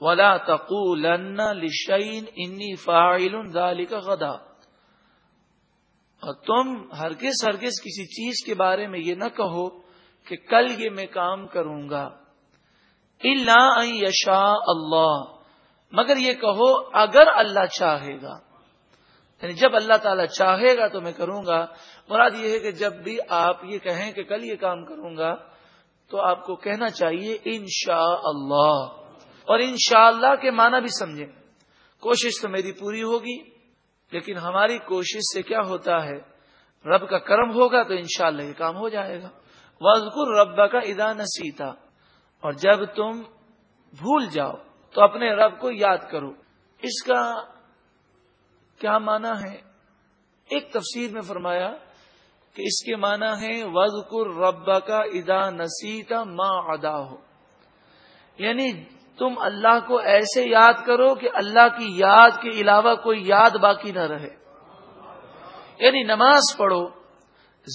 ولا تقول لشین انی فاعل ذلك غدا اور تم ہرگز ہرگز کسی چیز کے بارے میں یہ نہ کہو کہ کل یہ میں کام کروں گا۔ اللہ یشا اللہ مگر یہ کہو اگر اللہ چاہے گا۔ یعنی جب اللہ تعالیٰ چاہے گا تو میں کروں گا۔ مراد یہ ہے کہ جب بھی آپ یہ کہیں کہ کل یہ کام کروں گا تو آپ کو کہنا چاہیے انشاء اللہ اور انشاءاللہ اللہ کے معنی بھی سمجھیں۔ کوشش تو میری پوری ہوگی، لیکن ہماری کوشش سے کیا ہوتا ہے؟ رب کا کرم ہوگا تو انشاءاللہ یہ کام ہو جائے گا۔ وزقر ربا کا ادا نسیتا۔ اور جب تم بھول جاؤ، تو اپنے رب کو یاد کرو۔ اس کا کیا معنی ہے؟ ایک تفسیر میں فرمایا کہ اس کے معنی ہے وزقر ربا کا ادا نسیتا ماں ادا ہو یعنی تم اللہ کو ایسے یاد کرو کہ اللہ کی یاد کے علاوہ کوئی یاد باقی نہ رہے۔ یعنی نماز پڑھو،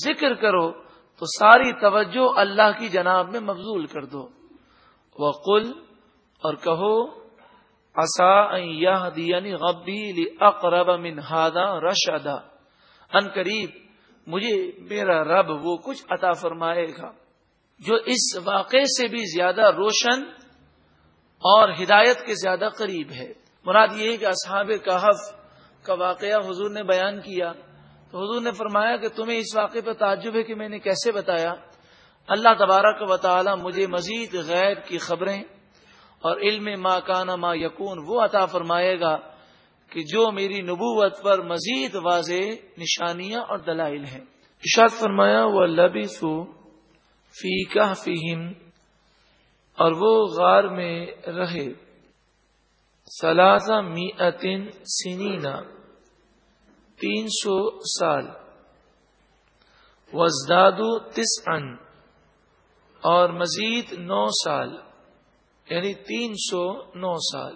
ذکر کرو، تو ساری توجہ اللہ کی جناب میں مبزول کر دو۔ وہ قل اور کہو دینی غبی اقرب من ہادا رش ادا ان قریب، مجھے میرا رب وہ کچھ عطا فرمائے گا، جو اس واقعے سے بھی زیادہ روشن اور ہدایت کے زیادہ قریب ہے۔ مراد یہ ہے کہ اصحاب کہف کا واقعہ حضور نے بیان کیا۔ تو حضور نے فرمایا کہ تمہیں اس واقعے پہ تعجب ہے کہ میں نے کیسے بتایا۔ اللہ تبارک و تعالی مجھے مزید غیر کی خبریں اور علم ما کانا ما یقون وہ عطا فرمائے گا کہ جو میری نبوت پر مزید واضح نشانیاں اور دلائل ہیں۔ اشاد فرمایا وہ لبی سو فی کا فیم اور وہ غار میں رہے۔ سلاسا می سنینا تین سو سال۔ وزدادو تس ان اور مزید نو سال یعنی تین سو نو سال۔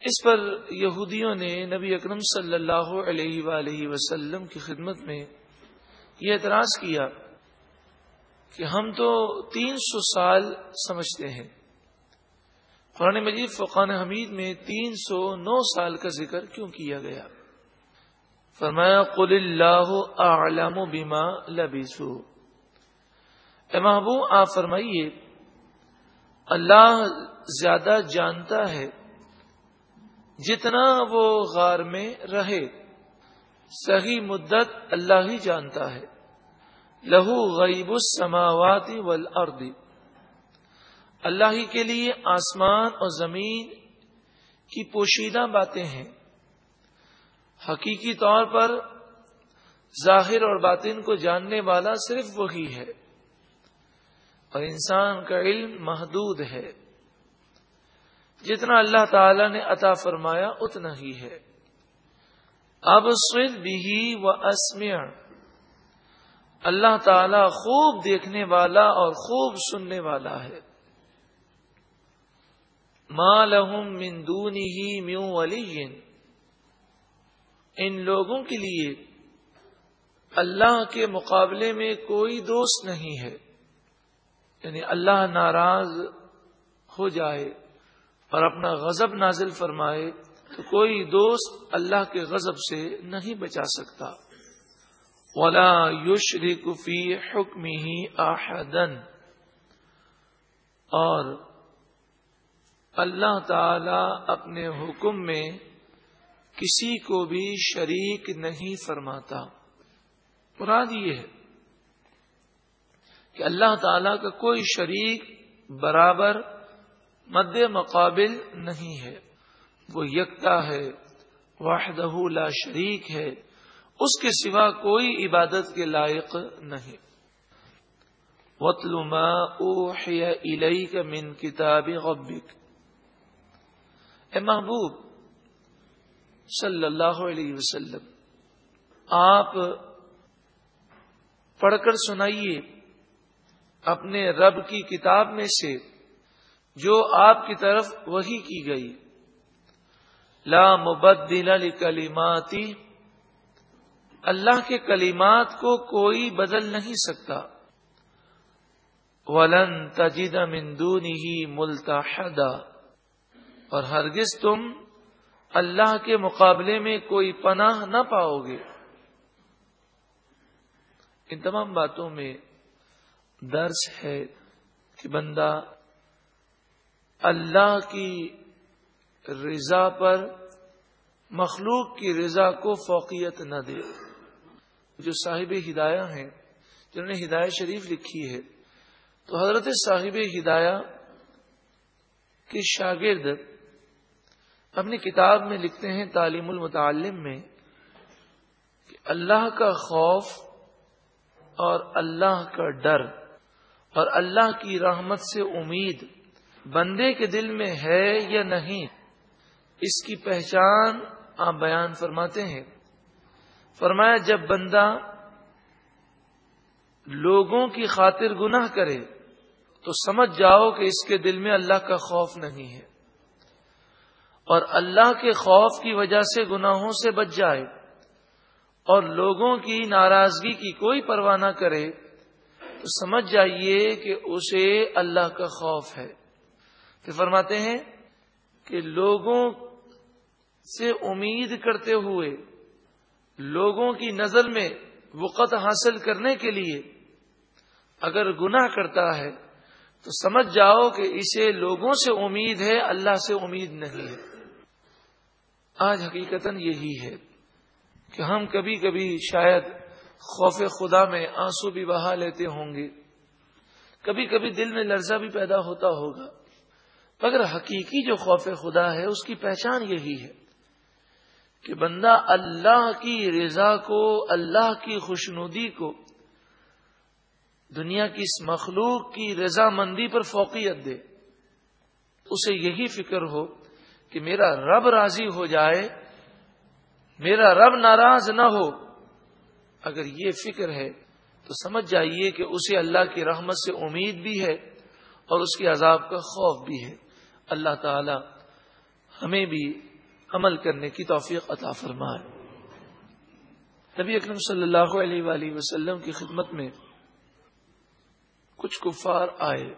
اس پر یہودیوں نے نبی اکرم صلی اللہ علیہ وآلہ وسلم کی خدمت میں یہ اعتراض کیا۔ کہ ہم تو تین سو سال سمجھتے ہیں۔ قرآن مجید فقان حمید میں تین سو نو سال کا ذکر کیوں کیا گیا؟ فرمایا، قل اللہ اعلم بما لبسو اے محبوب، آپ فرمائیے، اللہ زیادہ جانتا ہے جتنا وہ غار میں رہے۔ صحیح مدت اللہ ہی جانتا ہے۔ لہو غیب السماوات والارض۔ اللہ ہی کے لیے آسمان اور زمین کی پوشیدہ باتیں ہیں۔ حقیقی طور پر ظاہر اور باطن کو جاننے والا صرف وہی ہے۔ اور انسان کا علم محدود ہے۔ جتنا اللہ تعالی نے عطا فرمایا، اتنا ہی ہے۔ اب بھی و اسمع۔ اللہ تعالی خوب دیکھنے والا اور خوب سننے والا ہے۔ ماں لہم مندونی ہی میو ولی ان لوگوں کے لیے اللہ کے مقابلے میں کوئی دوست نہیں ہے۔ یعنی اللہ ناراض ہو جائے اور اپنا غضب نازل فرمائے تو کوئی دوست اللہ کے غضب سے نہیں بچا سکتا۔ ولا یوش ریکفی حکم ہی آحدن اور اللہ تعالی اپنے حکم میں کسی کو بھی شریک نہیں فرماتا. مراد یہ ہے کہ اللہ تعالی کا کوئی شریک برابر مد مقابل نہیں ہے. وہ یکتا ہے واحدہ لا شریک ہے اس کے سوا کوئی عبادت کے لائق نہیں۔ وطل ما اوحی الیک من کتاب غبک اے محبوب، صلی اللہ علیہ وسلم، آپ پڑھ کر سنائیے اپنے رب کی کتاب میں سے جو آپ کی طرف وہی کی گئی۔ لا مبدل کلیماتی اللہ کے کلیمات کو کوئی بدل نہیں سکتا۔ ولن تجد مندونی ہی ملتا اور ہرگز تم اللہ کے مقابلے میں کوئی پناہ نہ پاؤ گے۔ ان تمام باتوں میں درس ہے کہ بندہ اللہ کی رضا پر مخلوق کی رضا کو فوقیت نہ دے۔ جو صاحب ہدایہ ہیں، جنہوں نے ہدایہ شریف لکھی ہے، تو حضرت صاحب ہدایہ کے شاگرد اپنی کتاب میں لکھتے ہیں تعلیم المتعلم میں کہ اللہ کا خوف اور اللہ کا ڈر اور اللہ کی رحمت سے امید بندے کے دل میں ہے یا نہیں، اس کی پہچان آپ بیان فرماتے ہیں۔ فرمایا جب بندہ لوگوں کی خاطر گناہ کرے تو سمجھ جاؤ کہ اس کے دل میں اللہ کا خوف نہیں ہے اور اللہ کے خوف کی وجہ سے گناہوں سے بچ جائے اور لوگوں کی ناراضگی کی کوئی پرواہ نہ کرے تو سمجھ جائیے کہ اسے اللہ کا خوف ہے۔ پھر فرماتے ہیں کہ لوگوں سے امید کرتے ہوئے لوگوں کی نظر میں وقت حاصل کرنے کے لیے اگر گناہ کرتا ہے، تو سمجھ جاؤ کہ اسے لوگوں سے امید ہے، اللہ سے امید نہیں ہے۔ آج حقیقت یہی ہے کہ ہم کبھی کبھی شاید خوف خدا میں آنسو بھی بہا لیتے ہوں گے۔ کبھی کبھی دل میں لرزہ بھی پیدا ہوتا ہوگا۔ مگر حقیقی جو خوف خدا ہے، اس کی پہچان یہی ہے۔ کہ بندہ اللہ کی رضا کو، اللہ کی خوشنودی کو دنیا کی اس مخلوق کی رضا مندی پر فوقیت دے۔ اسے یہی فکر ہو کہ میرا رب راضی ہو جائے، میرا رب ناراض نہ ہو۔ اگر یہ فکر ہے تو سمجھ جائیے کہ اسے اللہ کی رحمت سے امید بھی ہے اور اس کے عذاب کا خوف بھی ہے۔ اللہ تعالی ہمیں بھی عمل کرنے کی توفیق عطا فرمائے۔ نبی اکرم صلی اللہ علیہ وآلہ وسلم کی خدمت میں کچھ کفار آئے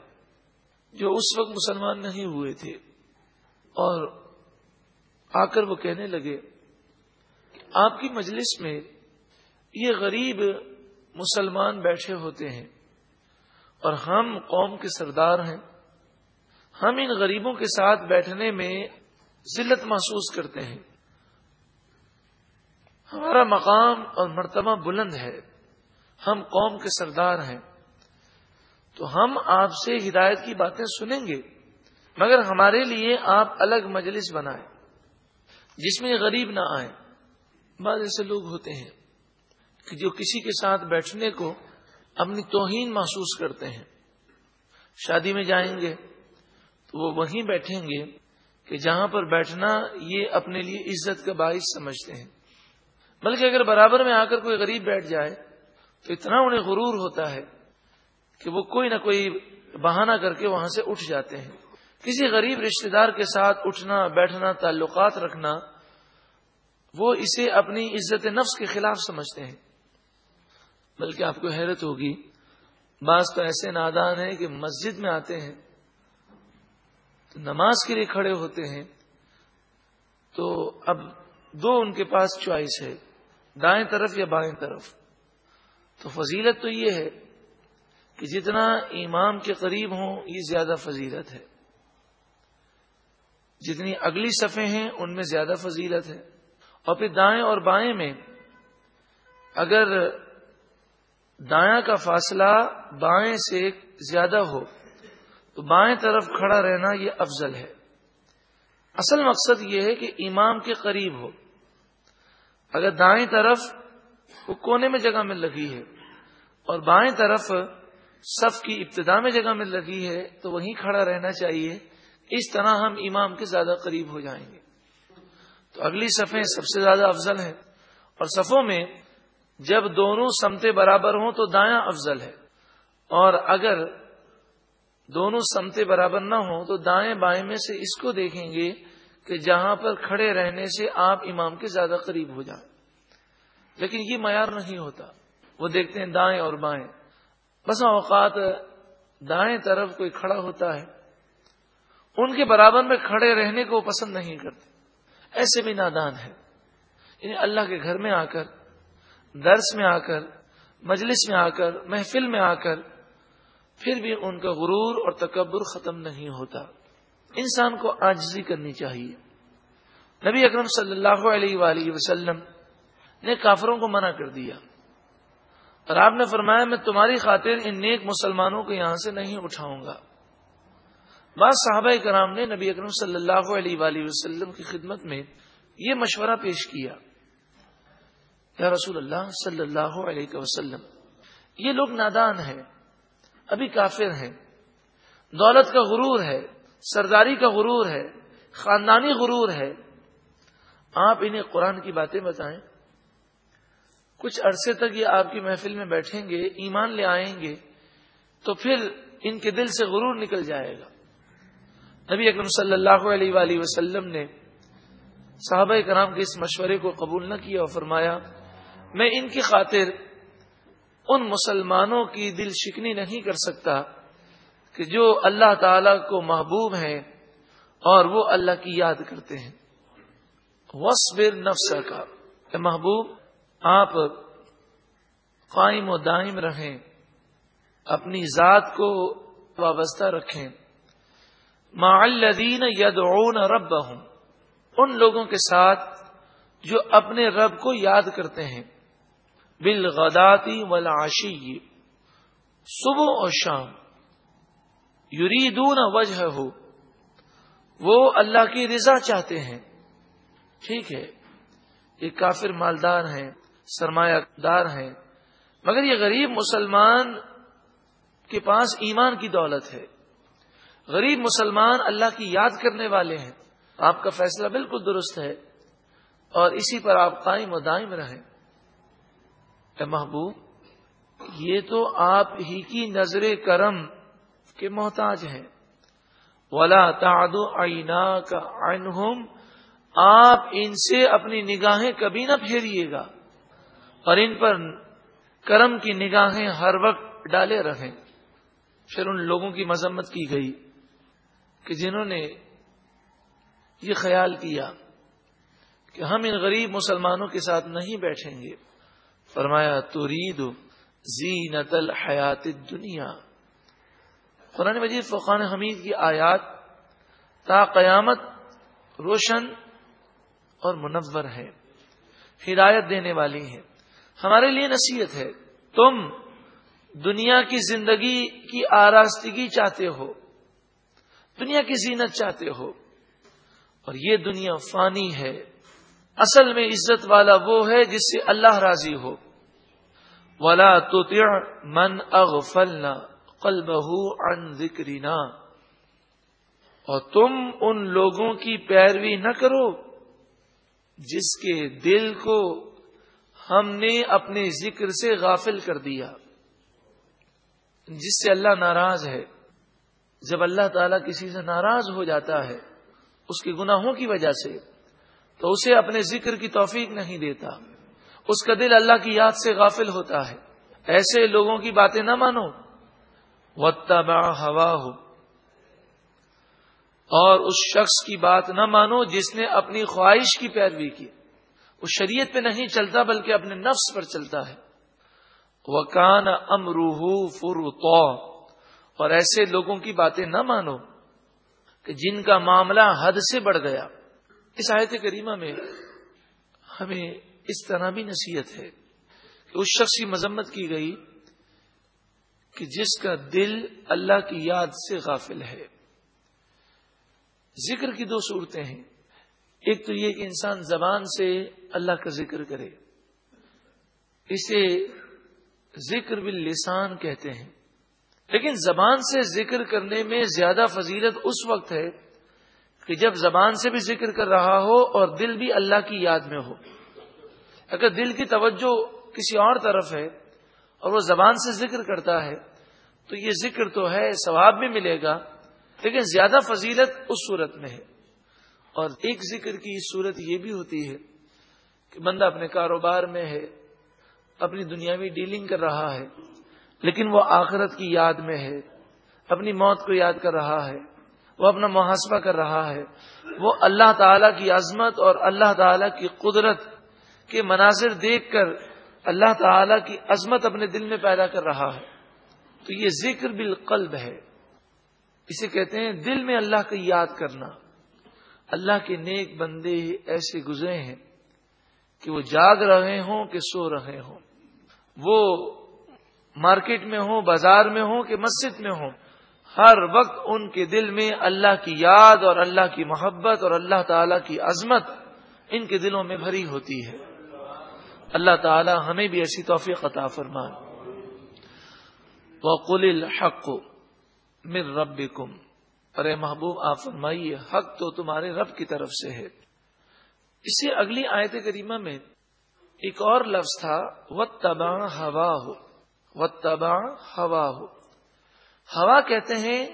جو اس وقت مسلمان نہیں ہوئے تھے اور آ کر وہ کہنے لگے کہ آپ کی مجلس میں یہ غریب مسلمان بیٹھے ہوتے ہیں اور ہم قوم کے سردار ہیں۔ ہم ان غریبوں کے ساتھ بیٹھنے میں ذلت محسوس کرتے ہیں۔ ہمارا مقام اور مرتبہ بلند ہے۔ ہم قوم کے سردار ہیں۔ تو ہم آپ سے ہدایت کی باتیں سنیں گے، مگر ہمارے لیے آپ الگ مجلس بنائیں۔ جس میں غریب نہ آئے بعض ایسے لوگ ہوتے ہیں کہ جو کسی کے ساتھ بیٹھنے کو اپنی توہین محسوس کرتے ہیں۔ شادی میں جائیں گے تو وہ وہیں بیٹھیں گے۔ کہ جہاں پر بیٹھنا یہ اپنے لیے عزت کا باعث سمجھتے ہیں۔ بلکہ اگر برابر میں آ کر کوئی غریب بیٹھ جائے تو اتنا انہیں غرور ہوتا ہے کہ وہ کوئی نہ کوئی بہانہ کر کے وہاں سے اٹھ جاتے ہیں۔ کسی غریب رشتہ دار کے ساتھ اٹھنا، بیٹھنا، تعلقات رکھنا، وہ اسے اپنی عزت نفس کے خلاف سمجھتے ہیں۔ بلکہ آپ کو حیرت ہوگی، بعض تو ایسے نادان ہیں کہ مسجد میں آتے ہیں تو نماز کے لیے کھڑے ہوتے ہیں تو اب دو ان کے پاس چوائس ہے، دائیں طرف یا بائیں طرف۔ تو فضیلت تو یہ ہے کہ جتنا امام کے قریب ہوں، یہ زیادہ فضیلت ہے۔ جتنی اگلی صفحے ہیں، ان میں زیادہ فضیلت ہے۔ اور پھر دائیں اور بائیں میں اگر دایاں کا فاصلہ بائیں سے زیادہ ہو تو بائیں طرف کھڑا رہنا یہ افضل ہے۔ اصل مقصد یہ ہے کہ امام کے قریب ہو۔ اگر دائیں طرف وہ کونے میں جگہ مل لگی ہے اور بائیں طرف صف کی ابتدا میں جگہ مل لگی ہے تو وہیں کھڑا رہنا چاہیے۔ اس طرح ہم امام کے زیادہ قریب ہو جائیں گے۔ تو اگلی صفیں سب سے زیادہ افضل ہیں۔ اور صفوں میں جب دونوں سمتے برابر ہوں تو دایاں افضل ہے۔ اور اگر دونوں سمتے برابر نہ ہوں تو دائیں بائیں میں سے اس کو دیکھیں گے کہ جہاں پر کھڑے رہنے سے آپ امام کے زیادہ قریب ہو جائیں۔ لیکن یہ معیار نہیں ہوتا۔ وہ دیکھتے ہیں دائیں اور بائیں۔ بس اوقات دائیں طرف کوئی کھڑا ہوتا ہے۔ ان کے برابر میں کھڑے رہنے کو پسند نہیں کرتے۔ ایسے بھی نادان ہے یعنی اللہ کے گھر میں آ کر، درس میں آ کر، مجلس میں آ کر، محفل میں آ کر پھر بھی ان کا غرور اور تکبر ختم نہیں ہوتا۔ انسان کو آجزی کرنی چاہیے۔ نبی اکرم صلی اللہ علیہ وآلہ وسلم نے کافروں کو منع کر دیا۔ اور آپ نے فرمایا، میں تمہاری خاطر ان نیک مسلمانوں کو یہاں سے نہیں اٹھاؤں گا۔ بعض صحابہ کرام نے نبی اکرم صلی اللہ علیہ وآلہ وسلم کی خدمت میں یہ مشورہ پیش کیا۔ یا رسول اللہ صلی اللہ علیہ وسلم، یہ لوگ نادان ہیں۔ ابھی کافر ہیں۔ دولت کا غرور ہے، سرداری کا غرور ہے، خاندانی غرور ہے۔ آپ انہیں قرآن کی باتیں بتائیں۔ کچھ عرصے تک یہ آپ کی محفل میں بیٹھیں گے، ایمان لے آئیں گے، تو پھر ان کے دل سے غرور نکل جائے گا۔ نبی اکرم صلی اللہ علیہ وآلہ وسلم نے صحابہ کرام کے اس مشورے کو قبول نہ کیا اور فرمایا، میں ان کی خاطر ان مسلمانوں کی دل شکنی نہیں کر سکتا کہ جو اللہ تعالی کو محبوب ہیں اور وہ اللہ کی یاد کرتے ہیں۔ وصبر نفس کا اے محبوب، آپ قائم و دائم رہیں، اپنی ذات کو وابستہ رکھیں۔ الذین یدعون ربہم ان لوگوں کے ساتھ جو اپنے رب کو یاد کرتے ہیں۔ بالغداتی والعشی صبح اور شام. یریدون وجہ ہو وہ اللہ کی رضا چاہتے ہیں. ٹھیک ہے. یہ کافر مالدار ہیں، سرمایہ دار ہیں. مگر یہ غریب مسلمان کے پاس ایمان کی دولت ہے. غریب مسلمان اللہ کی یاد کرنے والے ہیں۔ آپ کا فیصلہ بالکل درست ہے اور اسی پر آپ قائم و دائم رہیں۔ اے محبوب؟ یہ تو آپ ہی کی نظر کرم کے محتاج ہیں۔ ولا تعد عینا کا آپ ان سے اپنی نگاہیں کبھی نہ پھیریے گا، اور ان پر کرم کی نگاہیں ہر وقت ڈالے رہیں۔ پھر ان لوگوں کی مذمت کی گئی کہ جنہوں نے یہ خیال کیا کہ ہم ان غریب مسلمانوں کے ساتھ نہیں بیٹھیں گے۔ فرمایا ترید زینت الحیات دنیا قرآن مجید فقان حمید کی آیات تا قیامت روشن اور منور ہے ہدایت دینے والی ہے ہمارے لیے نصیحت ہے، تم دنیا کی زندگی کی آراستگی چاہتے ہو، دنیا کی زینت چاہتے ہو، اور یہ دنیا فانی ہے۔ اصل میں عزت والا وہ ہے جس سے اللہ راضی ہو۔ ولا تو من اغفلنا قلبه عن ذکرینا اور تم ان لوگوں کی پیروی نہ کرو جس کے دل کو ہم نے اپنے ذکر سے غافل کر دیا۔ جس سے اللہ ناراض ہے۔ جب اللہ تعالیٰ کسی سے ناراض ہو جاتا ہے، اس کے گناہوں کی وجہ سے۔ تو اسے اپنے ذکر کی توفیق نہیں دیتا۔ اس کا دل اللہ کی یاد سے غافل ہوتا ہے۔ ایسے لوگوں کی باتیں نہ مانو۔ وتبا ہوا ہو اور اس شخص کی بات نہ مانو جس نے اپنی خواہش کی پیروی کی۔ وہ شریعت پہ نہیں چلتا بلکہ اپنے نفس پر چلتا ہے۔ وہ کان امروہ فر اور ایسے لوگوں کی باتیں نہ مانو کہ جن کا معاملہ حد سے بڑھ گیا۔ اس آیت کریمہ میں ہمیں اس طرح بھی نصیحت ہے کہ اس شخص کی مذمت کی گئی کہ جس کا دل اللہ کی یاد سے غافل ہے۔ ذکر کی دو صورتیں ہیں۔ ایک تو یہ کہ انسان زبان سے اللہ کا ذکر کرے۔ اسے ذکر باللسان کہتے ہیں۔ لیکن زبان سے ذکر کرنے میں زیادہ فضیلت اس وقت ہے کہ جب زبان سے بھی ذکر کر رہا ہو اور دل بھی اللہ کی یاد میں ہو۔ اگر دل کی توجہ کسی اور طرف ہے اور وہ زبان سے ذکر کرتا ہے، تو یہ ذکر تو ہے، ثواب بھی ملے گا، لیکن زیادہ فضیلت اس صورت میں ہے۔ اور ایک ذکر کی صورت یہ بھی ہوتی ہے کہ بندہ اپنے کاروبار میں ہے، اپنی دنیاوی ڈیلنگ کر رہا ہے، لیکن وہ آخرت کی یاد میں ہے، اپنی موت کو یاد کر رہا ہے۔ وہ اپنا محاسبہ کر رہا ہے۔ وہ اللہ تعالی کی عظمت اور اللہ تعالی کی قدرت کے مناظر دیکھ کر اللہ تعالی کی عظمت اپنے دل میں پیدا کر رہا ہے۔ تو یہ ذکر بالقلب ہے۔ اسے کہتے ہیں دل میں اللہ کا یاد کرنا۔ اللہ کے نیک بندے ایسے گزرے ہیں کہ وہ جاگ رہے ہوں کہ سو رہے ہوں۔ وہ مارکیٹ میں ہوں، بازار میں ہوں کہ مسجد میں ہوں۔ ہر وقت ان کے دل میں اللہ کی یاد اور اللہ کی محبت اور اللہ تعالی کی عظمت ان کے دلوں میں بھری ہوتی ہے۔ اللہ تعالی ہمیں بھی ایسی توفیق عطا فرمائے۔ وقل الحق من ربکم ارے محبوب، آپ فرمائیے، حق تو تمہارے رب کی طرف سے ہے۔ اس سے اگلی آیت کریمہ میں ایک اور لفظ تھا و تباہ ہوا ہو و تباہ ہوا ہو ہوا کہتے ہیں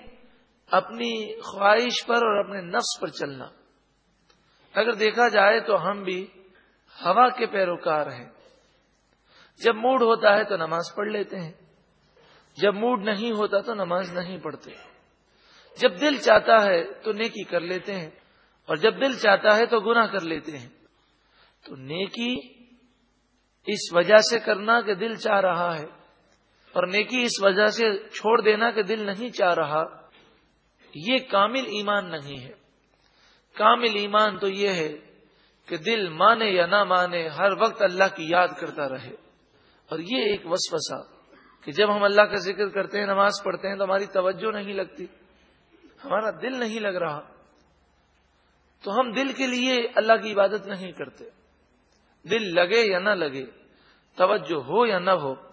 اپنی خواہش پر اور اپنے نفس پر چلنا۔ اگر دیکھا جائے تو ہم بھی ہوا کے پیروکار ہیں۔ جب موڈ ہوتا ہے تو نماز پڑھ لیتے ہیں۔ جب موڈ نہیں ہوتا تو نماز نہیں پڑھتے۔ جب دل چاہتا ہے تو نیکی کر لیتے ہیں۔ اور جب دل چاہتا ہے تو گناہ کر لیتے ہیں۔ تو نیکی اس وجہ سے کرنا کہ دل چاہ رہا ہے۔ اور نیکی اس وجہ سے چھوڑ دینا کہ دل نہیں چاہ رہا، یہ کامل ایمان نہیں ہے۔ کامل ایمان تو یہ ہے کہ دل مانے یا نہ مانے، ہر وقت اللہ کی یاد کرتا رہے۔ اور یہ ایک وسوسہ کہ جب ہم اللہ کا ذکر کرتے ہیں، نماز پڑھتے ہیں، تو ہماری توجہ نہیں لگتی، ہمارا دل نہیں لگ رہا۔ تو ہم دل کے لیے اللہ کی عبادت نہیں کرتے۔ دل لگے یا نہ لگے، توجہ ہو یا نہ ہو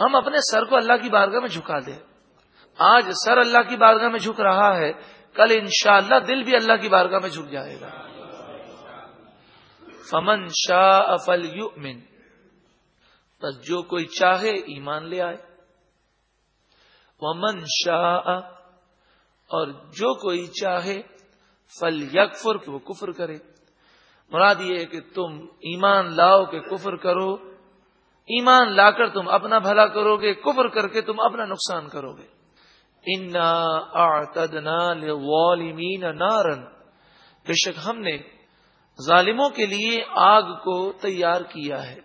ہم اپنے سر کو اللہ کی بارگاہ میں جھکا دیں۔ آج سر اللہ کی بارگاہ میں جھک رہا ہے، کل انشاءاللہ دل بھی اللہ کی بارگاہ میں جھک جائے گا۔ فمن شاہ افل یؤمن بس جو کوئی چاہے ایمان لے آئے۔ ومن شاہ اور جو کوئی چاہے فل یکفر کہ وہ کفر کرے۔ مراد یہ ہے کہ تم ایمان لاؤ کہ کفر کرو۔ ایمان لا کر تم اپنا بھلا کرو گے کفر کر کے تم اپنا نقصان کرو گے انا نارن بے شک ہم نے ظالموں کے لیے آگ کو تیار کیا ہے۔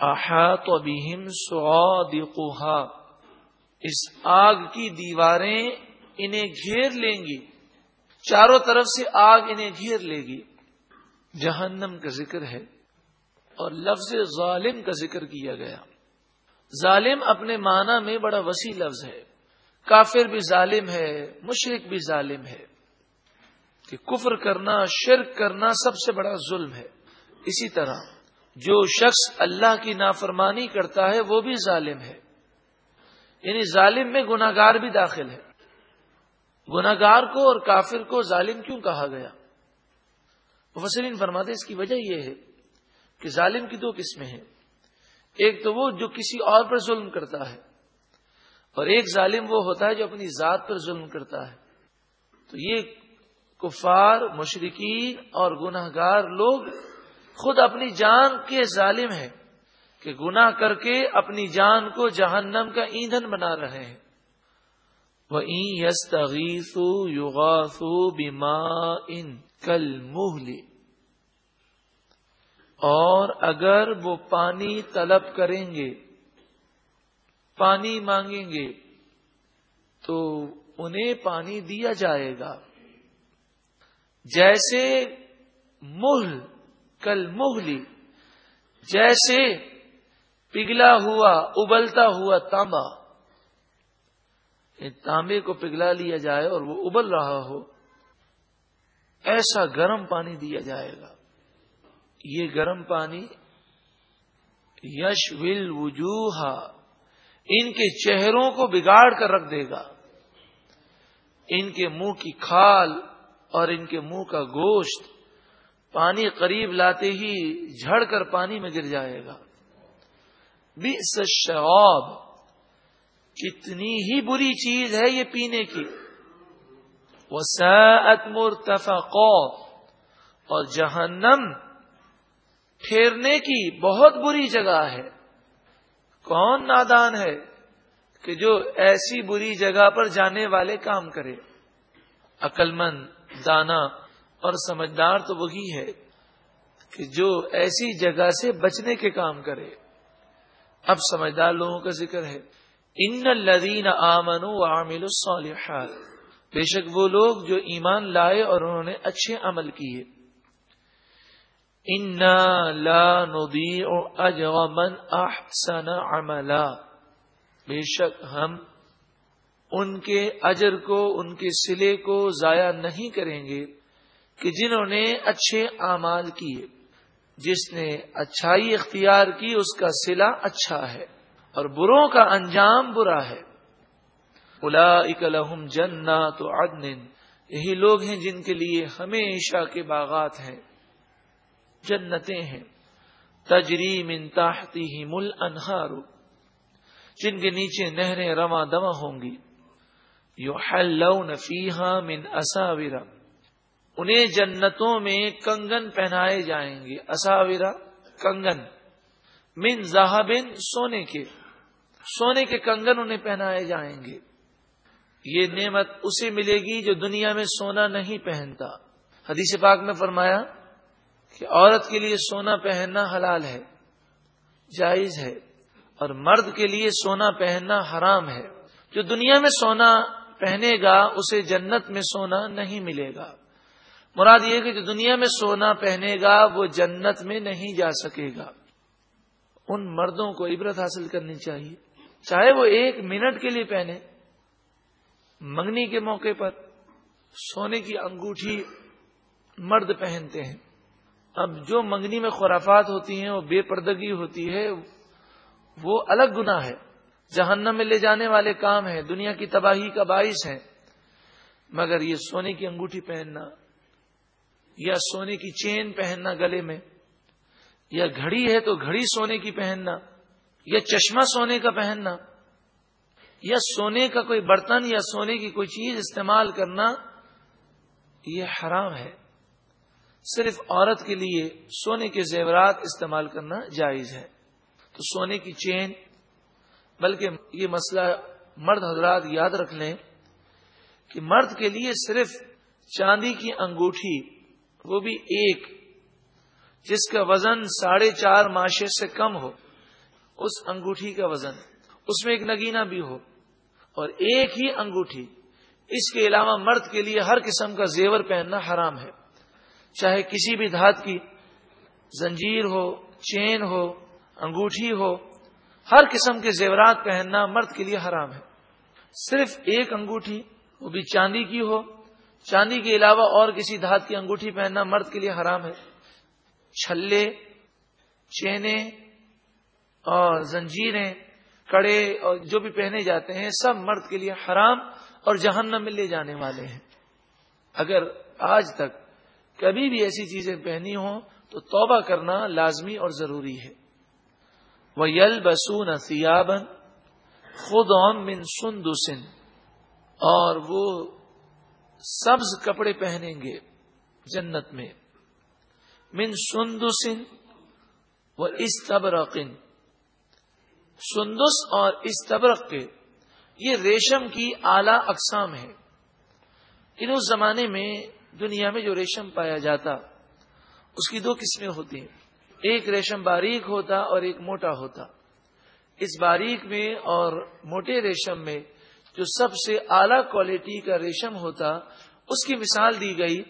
احاط بہم سوادقها اس آگ کی دیواریں انہیں گھیر لیں گی۔ چاروں طرف سے آگ انہیں گھیر لے گی۔ جہنم کا ذکر ہے۔ اور لفظ ظالم کا ذکر کیا گیا۔ ظالم اپنے معنی میں بڑا وسیع لفظ ہے۔ کافر بھی ظالم ہے مشرق بھی ظالم ہے۔ کہ کفر کرنا، شرک کرنا سب سے بڑا ظلم ہے۔ اسی طرح جو شخص اللہ کی نافرمانی کرتا ہے، وہ بھی ظالم ہے۔ یعنی ظالم میں گناگار بھی داخل ہے۔ گناگار کو اور کافر کو ظالم کیوں کہا گیا؟ مفسرین فرماتے اس کی وجہ یہ ہے کہ ظالم کی دو قسمیں ہیں۔ ایک تو وہ جو کسی اور پر ظلم کرتا ہے، اور ایک ظالم وہ ہوتا ہے جو اپنی ذات پر ظلم کرتا ہے۔ تو یہ کفار مشرقین اور گناہ گار لوگ خود اپنی جان کے ظالم ہیں کہ گناہ کر کے اپنی جان کو جہنم کا ایندھن بنا رہے ہیں۔ وہ یس تغیسو یوغاسو بیما ان کل موہلی اور اگر وہ پانی طلب کریں گے، پانی مانگیں گے، تو انہیں پانی دیا جائے گا۔ جیسے مہل کل مہلی، جیسے پگھلا ہوا، ابلتا ہوا تانبا۔ تانبے کو پگھلا لیا جائے اور وہ ابل رہا ہو، ایسا گرم پانی دیا جائے گا۔ یہ گرم پانی یش ول وجوہ ان کے چہروں کو بگاڑ کر رکھ دے گا۔ ان کے منہ کی کھال اور ان کے منہ کا گوشت پانی قریب لاتے ہی جھڑ کر پانی میں گر جائے گا۔ شواب کتنی ہی بری چیز ہے یہ پینے کی۔ وسعت مرتفقات اور جہنم ٹھہرنے کی بہت بری جگہ ہے۔ کون نادان ہے کہ جو ایسی بری جگہ پر جانے والے کام کرے؟ عقل مند دانا اور سمجھدار تو وہی ہے کہ جو ایسی جگہ سے بچنے کے کام کرے۔ اب سمجھدار لوگوں کا ذکر ہے۔ ان الذین آمنوا وعملوا الصالحات۔ بے شک وہ لوگ جو ایمان لائے اور انہوں نے اچھے عمل کیے۔ ان لا نضيع اجر من احسن عملا۔ بے شک ہم ان کے اجر کو، ان کے سلے کو ضائع نہیں کریں گے کہ جنہوں نے اچھے اعمال کیے۔ جس نے اچھائی اختیار کی، اس کا سلا اچھا ہے اور بروں کا انجام برا ہے۔ الا اکلحم جنا تو یہی لوگ ہیں جن کے لیے ہمیشہ کے باغات ہیں۔ جنتیں ہیں۔ تجری من تحتی مل انہارو جن کے نیچے نہریں رواں دما ہوں گی۔ یو فیحا من اصاورا انہیں جنتوں میں کنگن پہنائے جائیں گے۔ اصاورا کنگن۔ من زہابن سونے کے۔ سونے کے کنگن انہیں پہنائے جائیں گے۔ یہ نعمت اسے ملے گی جو دنیا میں سونا نہیں پہنتا۔ حدیث پاک میں فرمایا کہ عورت کے لیے سونا پہننا حلال ہے، جائز ہے، اور مرد کے لیے سونا پہننا حرام ہے۔ جو دنیا میں سونا پہنے گا، اسے جنت میں سونا نہیں ملے گا۔ مراد یہ کہ جو دنیا میں سونا پہنے گا، وہ جنت میں نہیں جا سکے گا۔ ان مردوں کو عبرت حاصل کرنی چاہیے۔ چاہے وہ ایک منٹ کے لیے پہنے، منگنی کے موقع پر، سونے کی انگوٹھی مرد پہنتے ہیں۔ اب جو منگنی میں خرافات ہوتی ہیں، وہ بے پردگی ہوتی ہے، وہ الگ گنا ہے۔ جہنم میں لے جانے والے کام ہیں، دنیا کی تباہی کا باعث ہے مگر یہ سونے کی انگوٹھی پہننا، یا سونے کی چین پہننا گلے میں، یا گھڑی ہے تو گھڑی سونے کی پہننا، یا چشمہ سونے کا پہننا، یا سونے کا کوئی برتن، یا سونے کی کوئی چیز استعمال کرنا، یہ حرام ہے۔ صرف عورت کے لیے سونے کے زیورات استعمال کرنا جائز ہے۔ تو سونے کی چین، بلکہ یہ مسئلہ مرد حضرات یاد رکھ لیں کہ مرد کے لیے صرف چاندی کی انگوٹھی، وہ بھی ایک، جس کا وزن ساڑھے چار معاشے سے کم ہو، اس انگوٹھی کا وزن، اس میں ایک نگینا بھی ہو، اور ایک ہی انگوٹھی، اس کے علاوہ مرد کے لیے ہر قسم کا زیور پہننا حرام ہے۔ چاہے کسی بھی دھات کی زنجیر ہو، چین ہو، انگوٹھی ہو، ہر قسم کے زیورات پہننا مرد کے لیے حرام ہے۔ صرف ایک انگوٹھی، وہ بھی چاندی کی ہو، چاندی کے علاوہ اور کسی دھات کی انگوٹھی پہننا مرد کے لیے حرام ہے۔ چھلے، چینے اور زنجیریں، کڑے اور جو بھی پہنے جاتے ہیں، سب مرد کے لیے حرام اور جہنم میں لے جانے والے ہیں۔ اگر آج تک کبھی بھی ایسی چیزیں پہنی ہوں تو توبہ کرنا لازمی اور ضروری ہے۔ وہ یل بسون سیابن خود من سن اور وہ سبز کپڑے پہنیں گے جنت میں۔ من سندسن و استبرقن سندس اور استبرق کے یہ ریشم کی اعلی اقسام ہے ان اس زمانے میں دنیا میں جو ریشم پایا جاتا، اس کی دو قسمیں ہوتی ہیں۔ ایک ریشم باریک ہوتا اور ایک موٹا ہوتا۔ اس باریک میں اور موٹے ریشم میں جو سب سے اعلی کوالٹی کا ریشم ہوتا، اس کی مثال دی گئی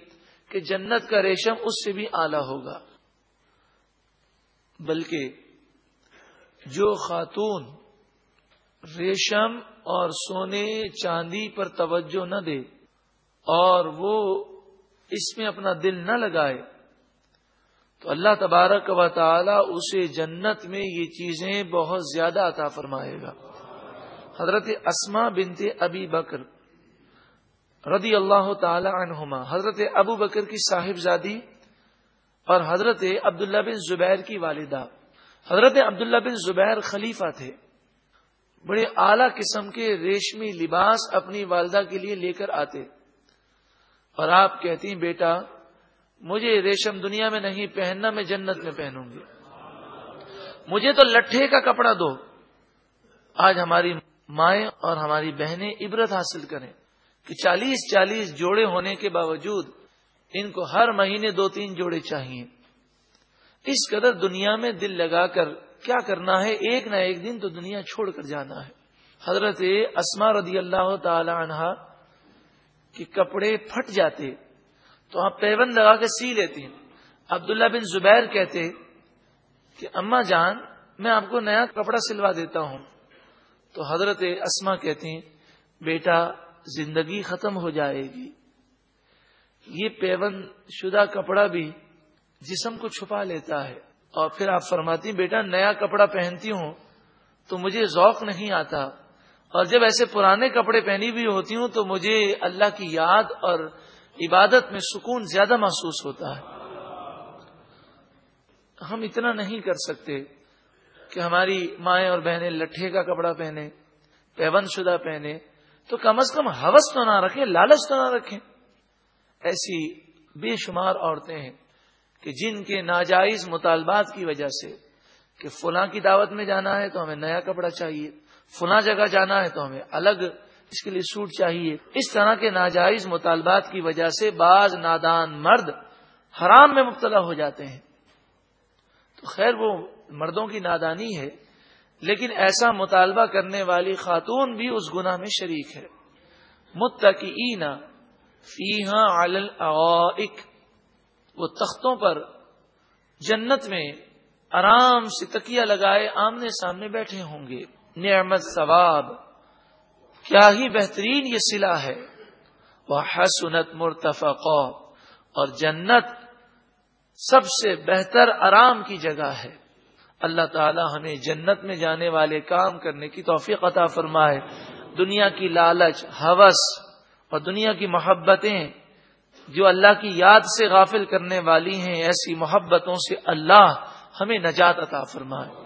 کہ جنت کا ریشم اس سے بھی آلہ ہوگا۔ بلکہ جو خاتون ریشم اور سونے چاندی پر توجہ نہ دے اور وہ اس میں اپنا دل نہ لگائے تو اللہ تبارک و تعالی اسے جنت میں یہ چیزیں بہت زیادہ عطا فرمائے گا۔ حضرت اسما بنتے ابی بکر رضی اللہ تعالی عنہما، حضرت ابو بکر کی صاحب زادی اور حضرت عبداللہ بن زبیر کی والدہ۔ حضرت عبداللہ بن زبیر خلیفہ تھے۔ بڑے اعلی قسم کے ریشمی لباس اپنی والدہ کے لیے لے کر آتے۔ اور آپ کہتی ہیں، بیٹا، مجھے ریشم دنیا میں نہیں پہننا میں جنت میں پہنوں گی۔ مجھے تو لٹھے کا کپڑا دو۔ آج ہماری مائیں اور ہماری بہنیں عبرت حاصل کریں کہ چالیس چالیس جوڑے ہونے کے باوجود ان کو ہر مہینے دو تین جوڑے چاہیے۔ اس قدر دنیا میں دل لگا کر کیا کرنا ہے؟ ایک نہ ایک دن تو دنیا چھوڑ کر جانا ہے۔ حضرت اسما رضی اللہ تعالی عنہ کے کپڑے پھٹ جاتے تو آپ پیون لگا کے سی لیتے ہیں۔ عبداللہ بن زبیر کہتے کہ اما جان، میں آپ کو نیا کپڑا سلوا دیتا ہوں۔ تو حضرت اسما کہتے ہیں، بیٹا، زندگی ختم ہو جائے گی۔ یہ پیون شدہ کپڑا بھی جسم کو چھپا لیتا ہے۔ اور پھر آپ فرماتی بیٹا، نیا کپڑا پہنتی ہوں تو مجھے ذوق نہیں آتا۔ اور جب ایسے پرانے کپڑے پہنی ہوئی ہوتی ہوں تو مجھے اللہ کی یاد اور عبادت میں سکون زیادہ محسوس ہوتا ہے۔ ہم اتنا نہیں کر سکتے کہ ہماری مائیں اور بہنیں لٹھے کا کپڑا پہنے پیون شدہ پہنے تو کم از کم حوث تو نہ رکھیں، لالچ تو نہ رکھیں۔ ایسی بے شمار عورتیں ہیں کہ جن کے ناجائز مطالبات کی وجہ سے کہ فلاں کی دعوت میں جانا ہے تو ہمیں نیا کپڑا چاہیے۔ فلاں جگہ جانا ہے تو ہمیں الگ اس کے لیے سوٹ چاہیے۔ اس طرح کے ناجائز مطالبات کی وجہ سے بعض نادان مرد حرام میں مبتلا ہو جاتے ہیں۔ تو خیر وہ مردوں کی نادانی ہے، لیکن ایسا مطالبہ کرنے والی خاتون بھی اس گناہ میں شریک ہے۔ متقین فیحا علق وہ تختوں پر جنت میں آرام سے تکیا لگائے آمنے سامنے بیٹھے ہوں گے۔ نعمت ثواب، کیا ہی بہترین یہ سلا ہے۔ وہ حسنت مرتفق اور جنت سب سے بہتر آرام کی جگہ ہے۔ اللہ تعالی ہمیں جنت میں جانے والے کام کرنے کی توفیق عطا فرمائے۔ دنیا کی لالچ، حوث اور دنیا کی محبتیں جو اللہ کی یاد سے غافل کرنے والی ہیں، ایسی محبتوں سے اللہ ہمیں نجات عطا فرمائے۔